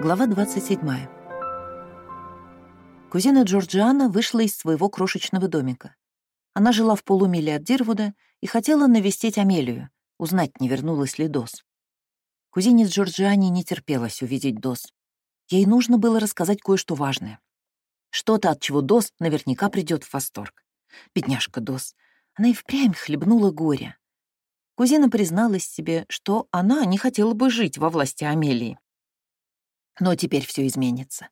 Глава 27. Кузина Джорджиана вышла из своего крошечного домика. Она жила в полумиле от Дирвуда и хотела навестить Амелию, узнать, не вернулась ли Дос. Кузине Джорджиане не терпелось увидеть Дос. Ей нужно было рассказать кое-что важное. Что-то, от чего Дос наверняка придет в восторг. Бедняжка Дос. Она и впрямь хлебнула горе. Кузина призналась себе, что она не хотела бы жить во власти Амелии. Но теперь все изменится.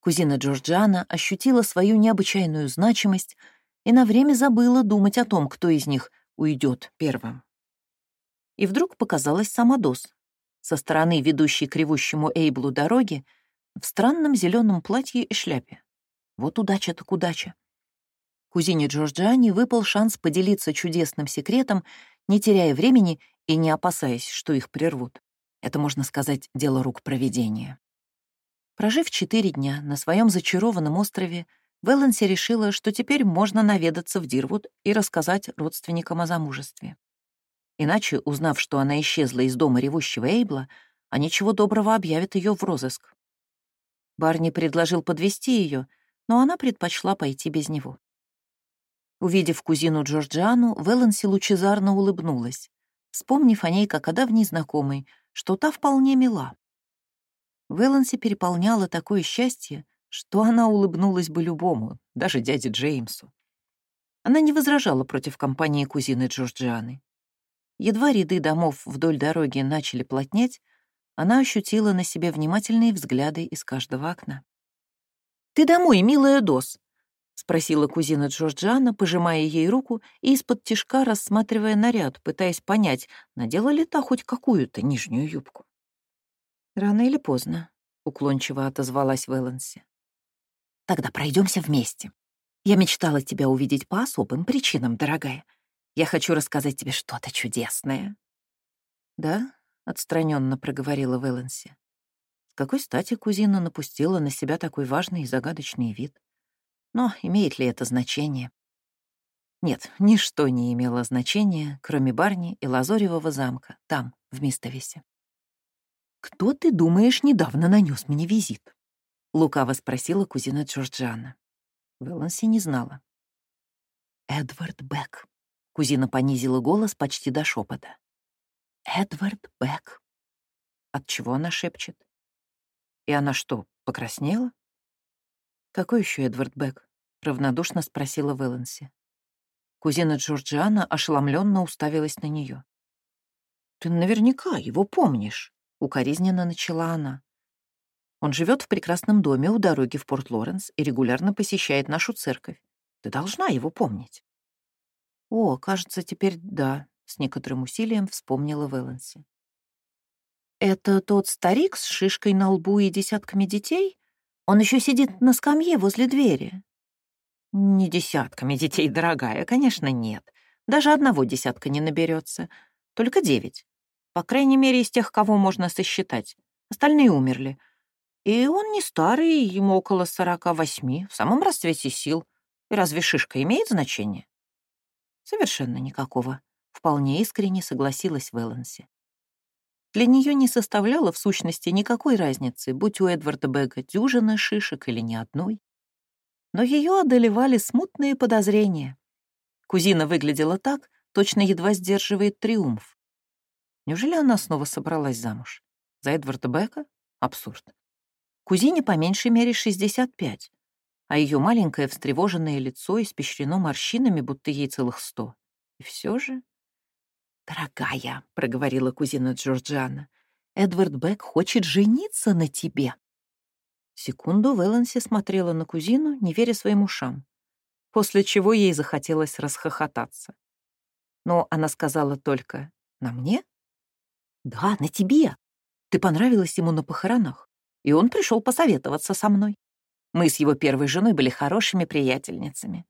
Кузина Джорджиана ощутила свою необычайную значимость и на время забыла думать о том, кто из них уйдет первым. И вдруг показалась сама Дос, со стороны ведущей к ревущему Эйблу дороги, в странном зеленом платье и шляпе. Вот удача так удача. Кузине Джорджиане выпал шанс поделиться чудесным секретом, не теряя времени и не опасаясь, что их прервут. Это, можно сказать, дело рук проведения. Прожив четыре дня на своем зачарованном острове, Вэланси решила, что теперь можно наведаться в Дирвуд и рассказать родственникам о замужестве. Иначе, узнав, что она исчезла из дома ревущего Эйбла, они чего доброго объявят ее в розыск. Барни предложил подвести ее, но она предпочла пойти без него. Увидев кузину Джорджиану, Вэланси лучезарно улыбнулась, вспомнив о ней как о давней знакомой, что та вполне мила. Вэланси переполняло такое счастье, что она улыбнулась бы любому, даже дяде Джеймсу. Она не возражала против компании кузины Джорджианы. Едва ряды домов вдоль дороги начали плотнеть, она ощутила на себе внимательные взгляды из каждого окна. «Ты домой, милая Дос?» — спросила кузина Джорджиана, пожимая ей руку и из-под тишка рассматривая наряд, пытаясь понять, надела ли та хоть какую-то нижнюю юбку. «Рано или поздно», — уклончиво отозвалась Вэланси. «Тогда пройдемся вместе. Я мечтала тебя увидеть по особым причинам, дорогая. Я хочу рассказать тебе что-то чудесное». «Да?» — отстраненно проговорила Вэланси. С какой стати кузина напустила на себя такой важный и загадочный вид? Но имеет ли это значение? Нет, ничто не имело значения, кроме Барни и Лазоревого замка, там, в Мистовисе. «Кто, ты думаешь, недавно нанес мне визит?» — лукаво спросила кузина Джорджиана. Вэланси не знала. «Эдвард Бек», — кузина понизила голос почти до шепота. «Эдвард Бек». От чего она шепчет? И она что, покраснела? «Какой еще Эдвард Бек?» — равнодушно спросила Вэланси. Кузина Джорджиана ошеломленно уставилась на нее. «Ты наверняка его помнишь», — укоризненно начала она. «Он живет в прекрасном доме у дороги в Порт-Лоренс и регулярно посещает нашу церковь. Ты должна его помнить». «О, кажется, теперь да», — с некоторым усилием вспомнила Вэланси. «Это тот старик с шишкой на лбу и десятками детей? Он еще сидит на скамье возле двери». «Не десятками детей, дорогая, конечно, нет. Даже одного десятка не наберется. Только девять. По крайней мере, из тех, кого можно сосчитать. Остальные умерли. И он не старый, ему около сорока восьми, в самом расцвете сил. И разве шишка имеет значение? Совершенно никакого. Вполне искренне согласилась Вэланси. Для нее не составляло в сущности никакой разницы, будь у Эдварда Бека дюжина шишек или ни одной. Но ее одолевали смутные подозрения. Кузина выглядела так, точно едва сдерживает триумф. Неужели она снова собралась замуж? За Эдварда Бека? Абсурд. Кузине по меньшей мере 65, а ее маленькое встревоженное лицо испещрено морщинами, будто ей целых сто. И все же... «Дорогая», — проговорила кузина Джорджиана, «Эдвард Бек хочет жениться на тебе». Секунду Вэланси смотрела на кузину, не веря своим ушам, после чего ей захотелось расхохотаться. Но она сказала только «На мне?» «Да, на тебе. Ты понравилась ему на похоронах, и он пришел посоветоваться со мной. Мы с его первой женой были хорошими приятельницами.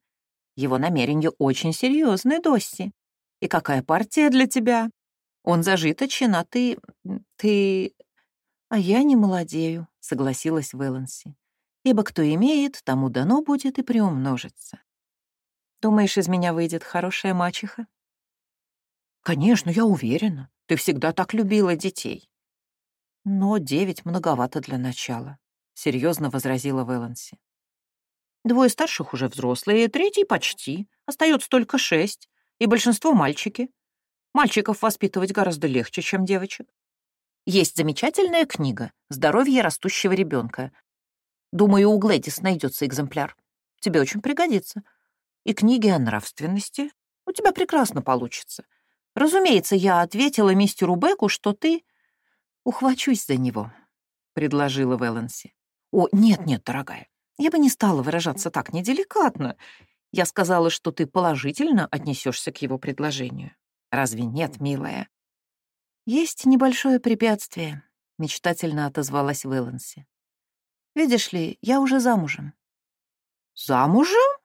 Его намерения очень серьезные, Досси. И какая партия для тебя? Он зажиточен, а ты... ты... А я не молодею, согласилась Вэланси. Ибо кто имеет, тому дано будет и приумножится. Думаешь, из меня выйдет хорошая мачеха? Конечно, я уверена. Ты всегда так любила детей. Но девять многовато для начала, — серьезно возразила Вэланси. Двое старших уже взрослые, третий почти. Остается только шесть, и большинство мальчики. Мальчиков воспитывать гораздо легче, чем девочек. Есть замечательная книга «Здоровье растущего ребенка». Думаю, у Глэдис найдется экземпляр. Тебе очень пригодится. И книги о нравственности. У тебя прекрасно получится. Разумеется, я ответила мистеру Беку, что ты... Ухвачусь за него, — предложила Вэланси. О, нет-нет, дорогая, я бы не стала выражаться так неделикатно. Я сказала, что ты положительно отнесешься к его предложению. Разве нет, милая? Есть небольшое препятствие, мечтательно отозвалась Вэланси. Видишь ли, я уже замужем. Замужем?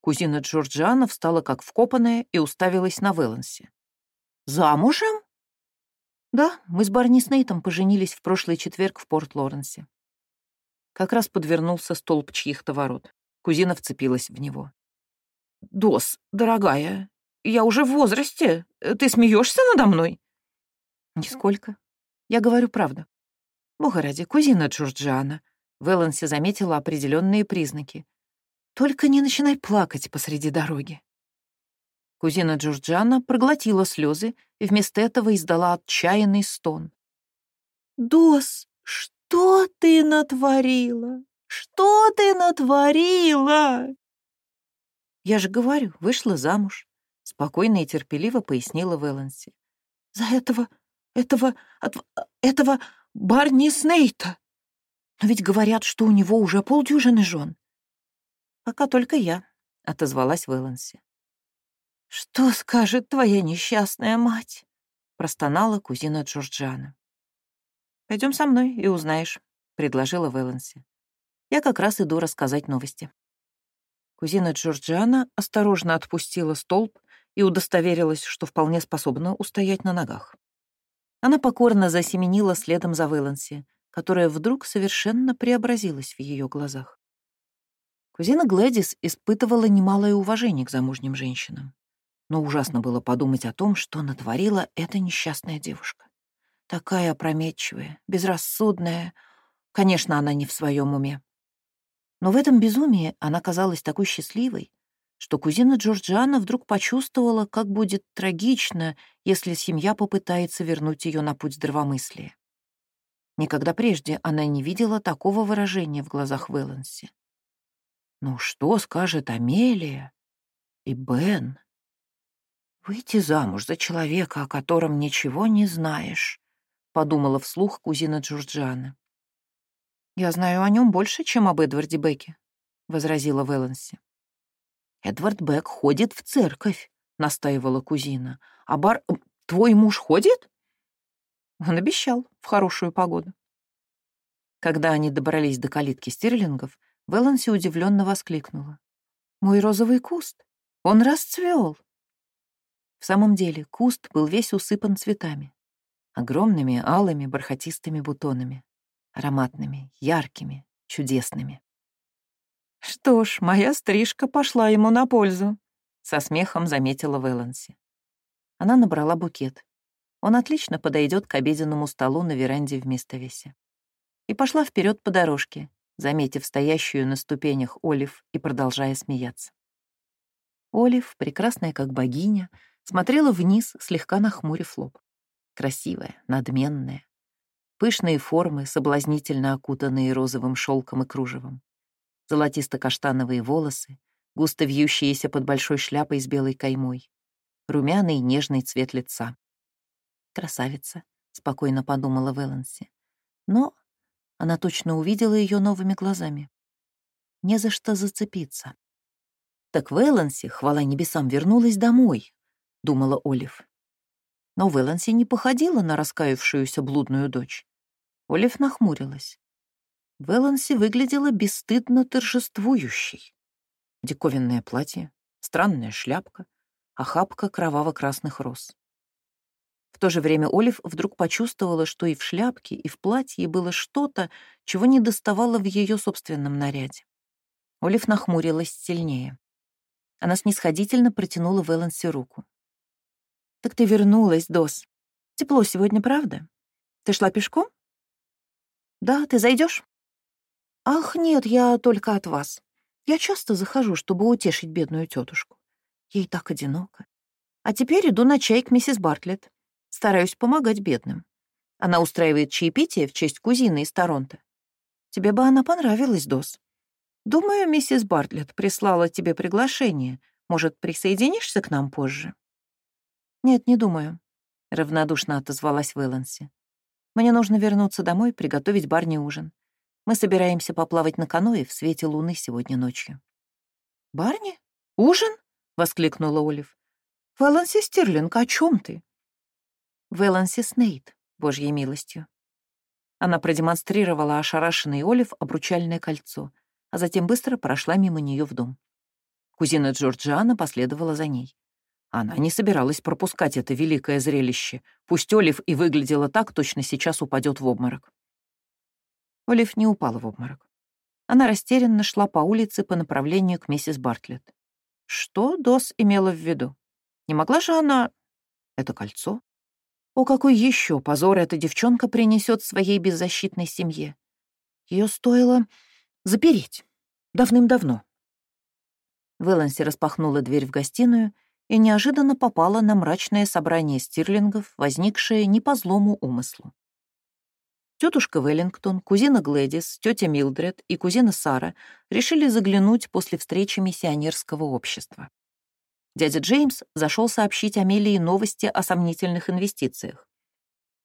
Кузина Джорджиана встала как вкопанная и уставилась на Вэланси. Замужем? Да, мы с Барни Снейтом поженились в прошлый четверг в Порт-Лоренсе. Как раз подвернулся столб чьих-то ворот. Кузина вцепилась в него. «Дос, дорогая, я уже в возрасте. Ты смеешься надо мной?» «Нисколько. Я говорю правду. Бога ради, кузина Джорджиана». Вэланси заметила определенные признаки. «Только не начинай плакать посреди дороги». Кузина Джорджиана проглотила слезы и вместо этого издала отчаянный стон. «Дос, что ты натворила? Что ты натворила?» «Я же говорю, вышла замуж», — спокойно и терпеливо пояснила Вэланси. «За этого, этого, от, этого Барни Снейта. Но ведь говорят, что у него уже полдюжины жен». «Пока только я», — отозвалась Вэланси. «Что скажет твоя несчастная мать?» — простонала кузина Джорджана. Пойдем со мной и узнаешь», — предложила Вэланси. «Я как раз иду рассказать новости». Кузина Джорджиана осторожно отпустила столб и удостоверилась, что вполне способна устоять на ногах. Она покорно засеменила следом за Вэланси, которая вдруг совершенно преобразилась в ее глазах. Кузина Глэдис испытывала немалое уважение к замужним женщинам, но ужасно было подумать о том, что натворила эта несчастная девушка. Такая опрометчивая, безрассудная. Конечно, она не в своем уме. Но в этом безумии она казалась такой счастливой, что кузина Джорджиана вдруг почувствовала, как будет трагично, если семья попытается вернуть ее на путь здравомыслия. Никогда прежде она не видела такого выражения в глазах Вэланси. «Ну что скажет Амелия и Бен?» «Выйти замуж за человека, о котором ничего не знаешь», — подумала вслух кузина Джорджиана. «Я знаю о нем больше, чем об Эдварде Беке», — возразила Вэланси. «Эдвард Бек ходит в церковь», — настаивала кузина. «А бар... Твой муж ходит?» Он обещал в хорошую погоду. Когда они добрались до калитки стирлингов, Вэланси удивленно воскликнула. «Мой розовый куст! Он расцвел!» В самом деле куст был весь усыпан цветами. Огромными алыми бархатистыми бутонами ароматными, яркими, чудесными. «Что ж, моя стрижка пошла ему на пользу», — со смехом заметила Вэланси. Она набрала букет. Он отлично подойдет к обеденному столу на веранде в Мистовесе. И пошла вперед по дорожке, заметив стоящую на ступенях Олив и продолжая смеяться. Олив, прекрасная как богиня, смотрела вниз, слегка нахмурив лоб. Красивая, надменная, Пышные формы, соблазнительно окутанные розовым шелком и кружевом. Золотисто-каштановые волосы, густо вьющиеся под большой шляпой с белой каймой. Румяный нежный цвет лица. «Красавица», — спокойно подумала Вэланси. Но она точно увидела ее новыми глазами. Не за что зацепиться. «Так Вэланси, хвала небесам, вернулась домой», — думала Олив. Но Вэланси не походила на раскаявшуюся блудную дочь. Олив нахмурилась. Вэланси выглядела бесстыдно торжествующей. Диковинное платье, странная шляпка, охапка кроваво-красных роз. В то же время Олив вдруг почувствовала, что и в шляпке, и в платье было что-то, чего не доставало в ее собственном наряде. Олив нахмурилась сильнее. Она снисходительно протянула Вэланси руку. «Так ты вернулась, Дос. Тепло сегодня, правда? Ты шла пешком?» Да, ты зайдешь? Ах, нет, я только от вас. Я часто захожу, чтобы утешить бедную тетушку. Ей так одиноко. А теперь иду на чай к миссис Бартлетт. Стараюсь помогать бедным. Она устраивает чаепитие в честь кузины из Торонто. Тебе бы она понравилась, Дос. Думаю, миссис Бартлетт прислала тебе приглашение. Может, присоединишься к нам позже? Нет, не думаю, — равнодушно отозвалась Вэланси. Мне нужно вернуться домой, приготовить барни ужин. Мы собираемся поплавать на каноэ в свете луны сегодня ночью. «Барни? Ужин?» — воскликнула Олив. «Вэланси Стирлинг, о чем ты?» «Вэланси Снейт, божьей милостью». Она продемонстрировала ошарашенный Олив обручальное кольцо, а затем быстро прошла мимо нее в дом. Кузина Джорджиана последовала за ней. Она не собиралась пропускать это великое зрелище. Пусть Олив и выглядела так, точно сейчас упадет в обморок. Олив не упала в обморок. Она растерянно шла по улице по направлению к миссис Бартлетт. Что Дос имела в виду? Не могла же она... Это кольцо? О, какой еще позор эта девчонка принесет своей беззащитной семье? Ее стоило запереть. Давным-давно. Вэланси распахнула дверь в гостиную и неожиданно попала на мрачное собрание стирлингов, возникшее не по злому умыслу. Тетушка Веллингтон, кузина Глэдис, тетя Милдред и кузина Сара решили заглянуть после встречи миссионерского общества. Дядя Джеймс зашел сообщить Амелии новости о сомнительных инвестициях.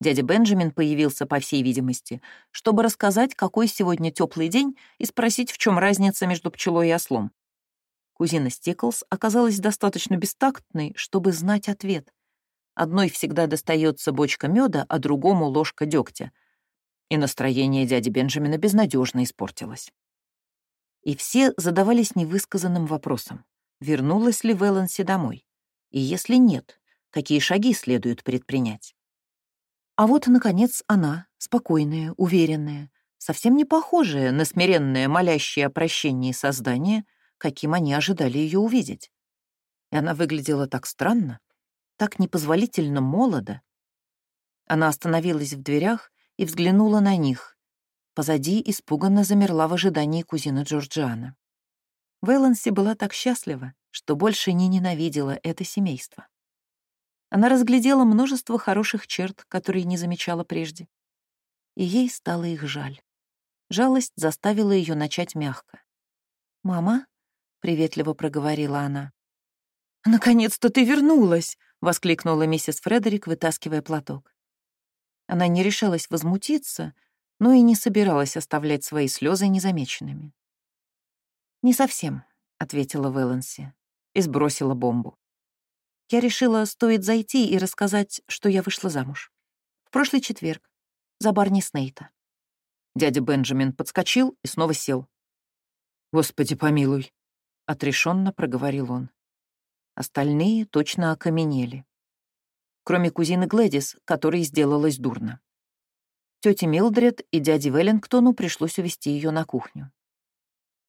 Дядя Бенджамин появился, по всей видимости, чтобы рассказать, какой сегодня теплый день, и спросить, в чем разница между пчелой и ослом. Кузина Стиклс оказалась достаточно бестактной, чтобы знать ответ. Одной всегда достается бочка меда, а другому — ложка дегтя. И настроение дяди Бенджамина безнадежно испортилось. И все задавались невысказанным вопросом, вернулась ли Вэланси домой? И если нет, какие шаги следует предпринять? А вот, наконец, она, спокойная, уверенная, совсем не похожая на смиренное, молящее о прощении создание — каким они ожидали ее увидеть. И она выглядела так странно, так непозволительно молодо. Она остановилась в дверях и взглянула на них. Позади испуганно замерла в ожидании кузина Джорджиана. Вэланси была так счастлива, что больше не ненавидела это семейство. Она разглядела множество хороших черт, которые не замечала прежде. И ей стало их жаль. Жалость заставила ее начать мягко. «Мама?» — приветливо проговорила она. «Наконец-то ты вернулась!» — воскликнула миссис Фредерик, вытаскивая платок. Она не решалась возмутиться, но и не собиралась оставлять свои слезы незамеченными. «Не совсем», — ответила Вэланси и сбросила бомбу. Я решила, стоит зайти и рассказать, что я вышла замуж. В прошлый четверг, за Барни Снейта. Дядя Бенджамин подскочил и снова сел. «Господи помилуй», — отрешенно проговорил он. Остальные точно окаменели. Кроме кузины Глэдис, которой сделалось дурно. Тете Милдред и дяде Веллингтону пришлось увести ее на кухню.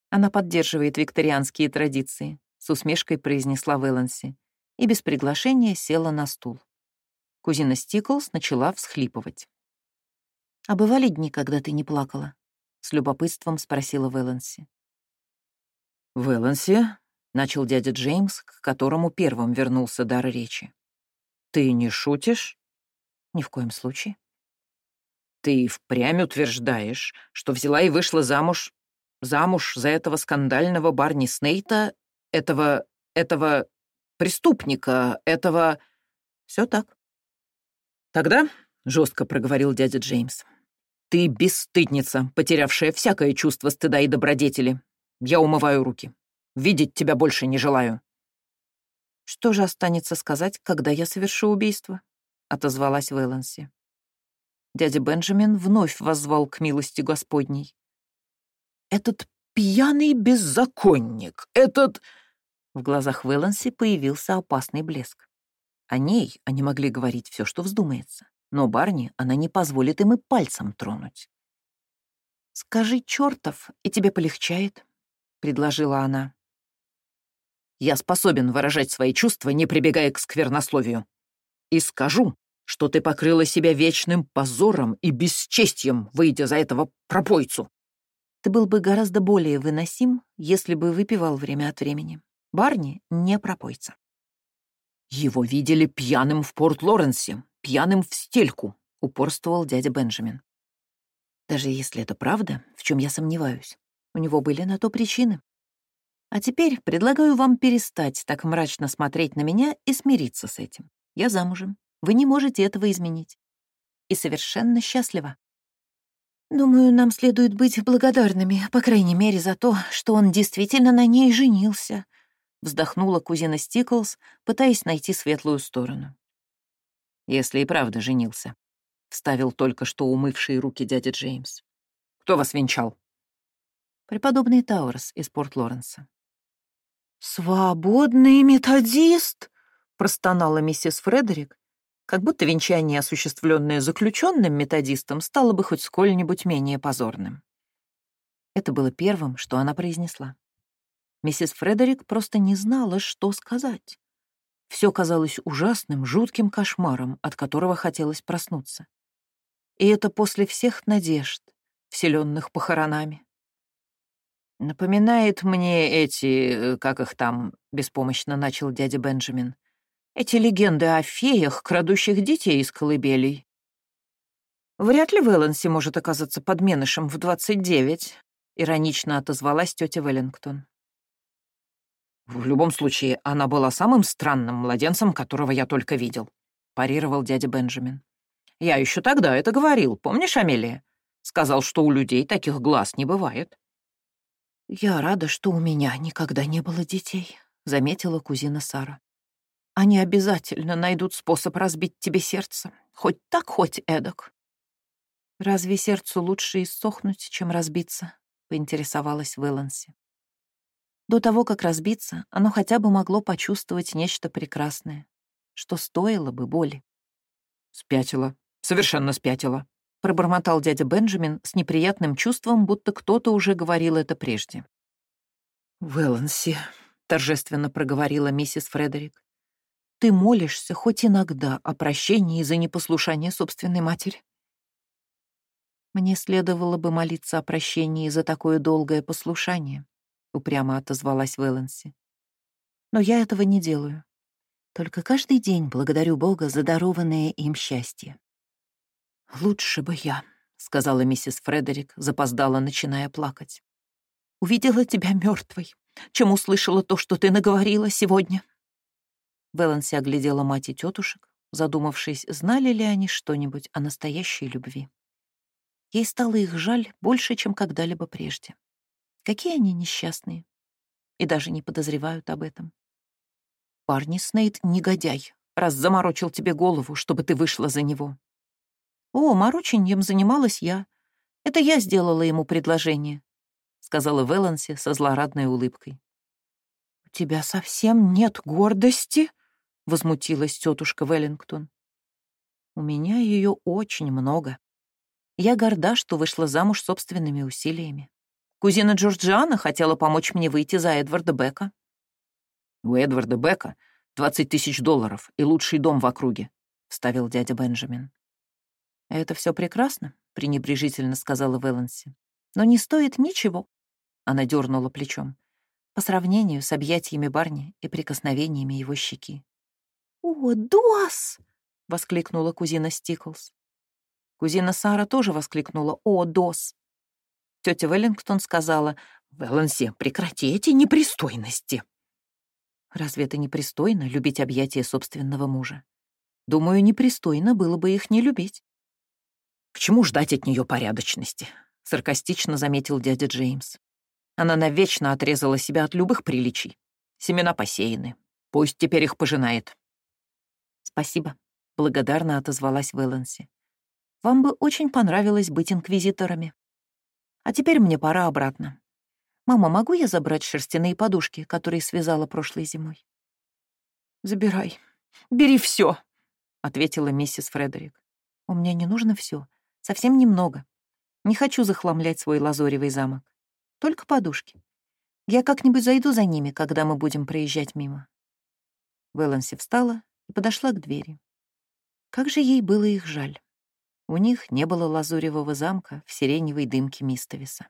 Она поддерживает викторианские традиции, с усмешкой произнесла Вэланси, и без приглашения села на стул. Кузина Стиклс начала всхлипывать. «А бывали дни, когда ты не плакала?» — с любопытством спросила Вэланси. «Вэланси», — начал дядя Джеймс, к которому первым вернулся дар речи. «Ты не шутишь?» «Ни в коем случае». «Ты впрямь утверждаешь, что взяла и вышла замуж... замуж за этого скандального Барни Снейта, этого... этого... преступника, этого...» Все так». «Тогда», — жестко проговорил дядя Джеймс, «ты бесстыдница, потерявшая всякое чувство стыда и добродетели. Я умываю руки. Видеть тебя больше не желаю». «Что же останется сказать, когда я совершу убийство?» — отозвалась Вэланси. Дядя Бенджамин вновь воззвал к милости Господней. «Этот пьяный беззаконник! Этот...» В глазах Вэланси появился опасный блеск. О ней они могли говорить все, что вздумается, но Барни она не позволит им и пальцем тронуть. «Скажи чертов, и тебе полегчает», предложила она. «Я способен выражать свои чувства, не прибегая к сквернословию. И скажу, что ты покрыла себя вечным позором и бесчестьем, выйдя за этого пропойцу. Ты был бы гораздо более выносим, если бы выпивал время от времени. Барни не пропойца. Его видели пьяным в Порт-Лоренсе, пьяным в стельку, упорствовал дядя Бенджамин. Даже если это правда, в чем я сомневаюсь, у него были на то причины. А теперь предлагаю вам перестать так мрачно смотреть на меня и смириться с этим. Я замужем. Вы не можете этого изменить. И совершенно счастлива. Думаю, нам следует быть благодарными, по крайней мере, за то, что он действительно на ней женился, вздохнула кузина Стиклс, пытаясь найти светлую сторону. Если и правда женился, вставил только что умывшие руки дядя Джеймс. Кто вас венчал? Преподобный Тауэрс из Порт-Лоренса. «Свободный методист!» — простонала миссис Фредерик, как будто венчание, осуществленное заключенным методистом, стало бы хоть сколь-нибудь менее позорным. Это было первым, что она произнесла. Миссис Фредерик просто не знала, что сказать. Все казалось ужасным, жутким кошмаром, от которого хотелось проснуться. И это после всех надежд, вселенных похоронами. «Напоминает мне эти, э, как их там», — беспомощно начал дядя Бенджамин. Эти легенды о феях, крадущих детей из колыбелей. Вряд ли Вэланси может оказаться подменышем в 29, иронично отозвалась тетя Веллингтон. В любом случае, она была самым странным младенцем, которого я только видел, парировал дядя Бенджамин. Я еще тогда это говорил, помнишь, Амелия? Сказал, что у людей таких глаз не бывает. «Я рада, что у меня никогда не было детей», — заметила кузина Сара. Они обязательно найдут способ разбить тебе сердце. Хоть так, хоть эдак. Разве сердцу лучше иссохнуть, чем разбиться? Поинтересовалась Вэланси. До того, как разбиться, оно хотя бы могло почувствовать нечто прекрасное, что стоило бы боли. «Спятила, совершенно спятила», — пробормотал дядя Бенджамин с неприятным чувством, будто кто-то уже говорил это прежде. «Вэланси», — торжественно проговорила миссис Фредерик, ты молишься хоть иногда о прощении за непослушание собственной матери. Мне следовало бы молиться о прощении за такое долгое послушание, упрямо отозвалась Вэланси. Но я этого не делаю. Только каждый день благодарю Бога за дарованное им счастье. «Лучше бы я», — сказала миссис Фредерик, запоздала, начиная плакать. «Увидела тебя мертвой, чем услышала то, что ты наговорила сегодня». Вэланси оглядела мать и тетушек, задумавшись, знали ли они что-нибудь о настоящей любви. Ей стало их жаль больше, чем когда-либо прежде. Какие они несчастные. И даже не подозревают об этом. Парни Снейд — негодяй, раз заморочил тебе голову, чтобы ты вышла за него. О, мороченьем занималась я. Это я сделала ему предложение, — сказала Вэланси со злорадной улыбкой. «У тебя совсем нет гордости?» — возмутилась тетушка Веллингтон. «У меня ее очень много. Я горда, что вышла замуж собственными усилиями. Кузина Джорджиана хотела помочь мне выйти за Эдварда Бека». «У Эдварда Бека двадцать тысяч долларов и лучший дом в округе», — вставил дядя Бенджамин. «Это все прекрасно», — пренебрежительно сказала Вэланси. «Но не стоит ничего», — она дернула плечом, по сравнению с объятиями Барни и прикосновениями его щеки. «О, Дос!» — воскликнула кузина Стиклс. Кузина Сара тоже воскликнула «О, Дос!». Тетя Веллингтон сказала «Веланси, прекрати эти непристойности!» Разве это непристойно — любить объятия собственного мужа? Думаю, непристойно было бы их не любить. «К чему ждать от нее порядочности?» — саркастично заметил дядя Джеймс. Она навечно отрезала себя от любых приличий. Семена посеяны. Пусть теперь их пожинает. «Спасибо», — благодарно отозвалась Вэланси. «Вам бы очень понравилось быть инквизиторами. А теперь мне пора обратно. Мама, могу я забрать шерстяные подушки, которые связала прошлой зимой?» «Забирай. Бери все, ответила миссис Фредерик. «У меня не нужно все, совсем немного. Не хочу захламлять свой лазоревый замок. Только подушки. Я как-нибудь зайду за ними, когда мы будем проезжать мимо». Вэланси встала и подошла к двери. Как же ей было их жаль. У них не было лазуревого замка в сиреневой дымке Мистовиса.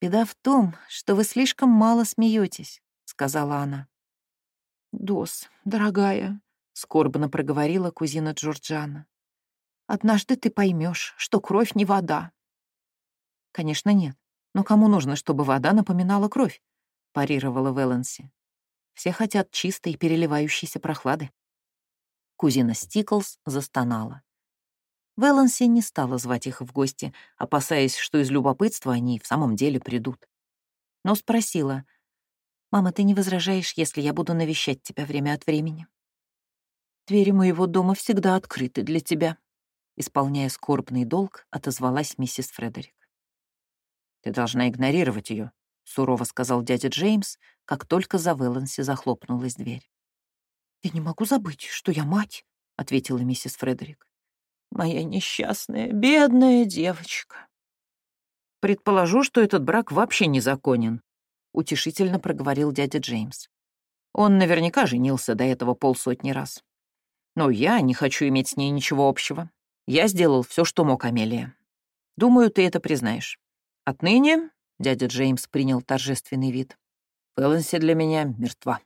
«Беда в том, что вы слишком мало смеетесь», — сказала она. «Дос, дорогая», — скорбно проговорила кузина Джорджана. «Однажды ты поймешь, что кровь не вода». «Конечно, нет. Но кому нужно, чтобы вода напоминала кровь?» — парировала Вэланси. «Все хотят чистой, переливающейся прохлады». Кузина Стиклс застонала. Вэланси не стала звать их в гости, опасаясь, что из любопытства они в самом деле придут. Но спросила, «Мама, ты не возражаешь, если я буду навещать тебя время от времени?» «Двери моего дома всегда открыты для тебя», исполняя скорбный долг, отозвалась миссис Фредерик. «Ты должна игнорировать ее, сурово сказал дядя Джеймс, как только за Вэланси захлопнулась дверь. «Я не могу забыть, что я мать», — ответила миссис Фредерик. «Моя несчастная, бедная девочка». «Предположу, что этот брак вообще незаконен», утешительно проговорил дядя Джеймс. Он наверняка женился до этого полсотни раз. Но я не хочу иметь с ней ничего общего. Я сделал все, что мог, Амелия. Думаю, ты это признаешь. Отныне, — дядя Джеймс принял торжественный вид, — Фэланси для меня мертва.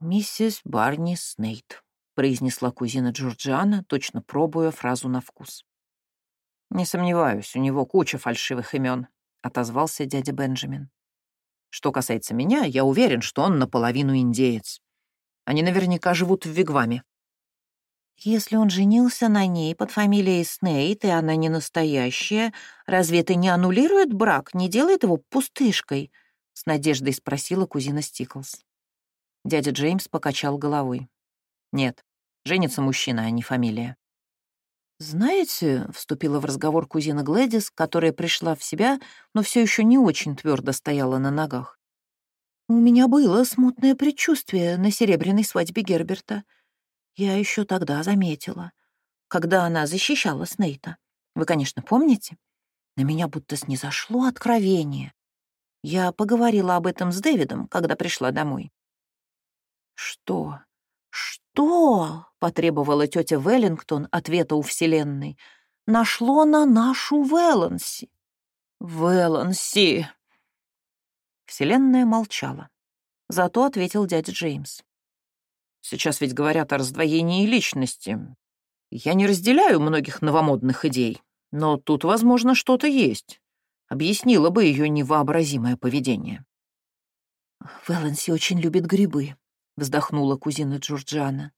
«Миссис Барни Снейт», — произнесла кузина Джорджиана, точно пробуя фразу на вкус. «Не сомневаюсь, у него куча фальшивых имен, — отозвался дядя Бенджамин. «Что касается меня, я уверен, что он наполовину индеец. Они наверняка живут в Вигваме». «Если он женился на ней под фамилией Снейт, и она не настоящая, разве это не аннулирует брак, не делает его пустышкой?» — с надеждой спросила кузина Стиклс. Дядя Джеймс покачал головой. «Нет, женится мужчина, а не фамилия». «Знаете», — вступила в разговор кузина Глэдис, которая пришла в себя, но все еще не очень твердо стояла на ногах. «У меня было смутное предчувствие на серебряной свадьбе Герберта. Я еще тогда заметила, когда она защищала Снейта. Вы, конечно, помните? На меня будто снизошло откровение. Я поговорила об этом с Дэвидом, когда пришла домой. «Что? Что?» — потребовала тетя Веллингтон ответа у Вселенной. «Нашло на нашу Веланси». «Веланси!» Вселенная молчала. Зато ответил дядя Джеймс. «Сейчас ведь говорят о раздвоении личности. Я не разделяю многих новомодных идей, но тут, возможно, что-то есть. Объяснила бы ее невообразимое поведение». «Веланси очень любит грибы», вздохнула кузина Джорджиана.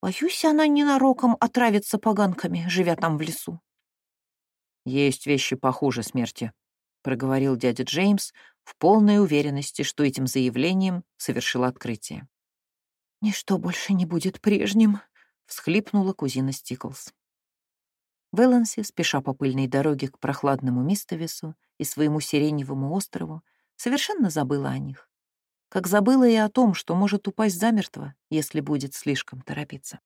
Боюсь, она ненароком отравится поганками, живя там в лесу. Есть вещи похуже смерти, проговорил дядя Джеймс в полной уверенности, что этим заявлением совершил открытие. Ничто больше не будет прежним, всхлипнула кузина Стиклс. Вэланси, спеша по пыльной дороге к прохладному Мистовесу и своему сиреневому острову, совершенно забыла о них как забыла и о том, что может упасть замертво, если будет слишком торопиться.